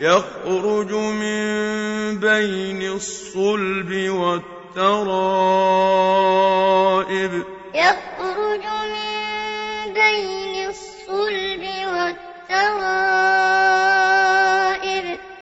يَخْرُجُ مِن بَيْنِ الصُّلْبِ وَالتَّرَائِبِ. يَخْرُجُ مِن بَيْنِ الصُّلْبِ وَالتَّرَائِبِ.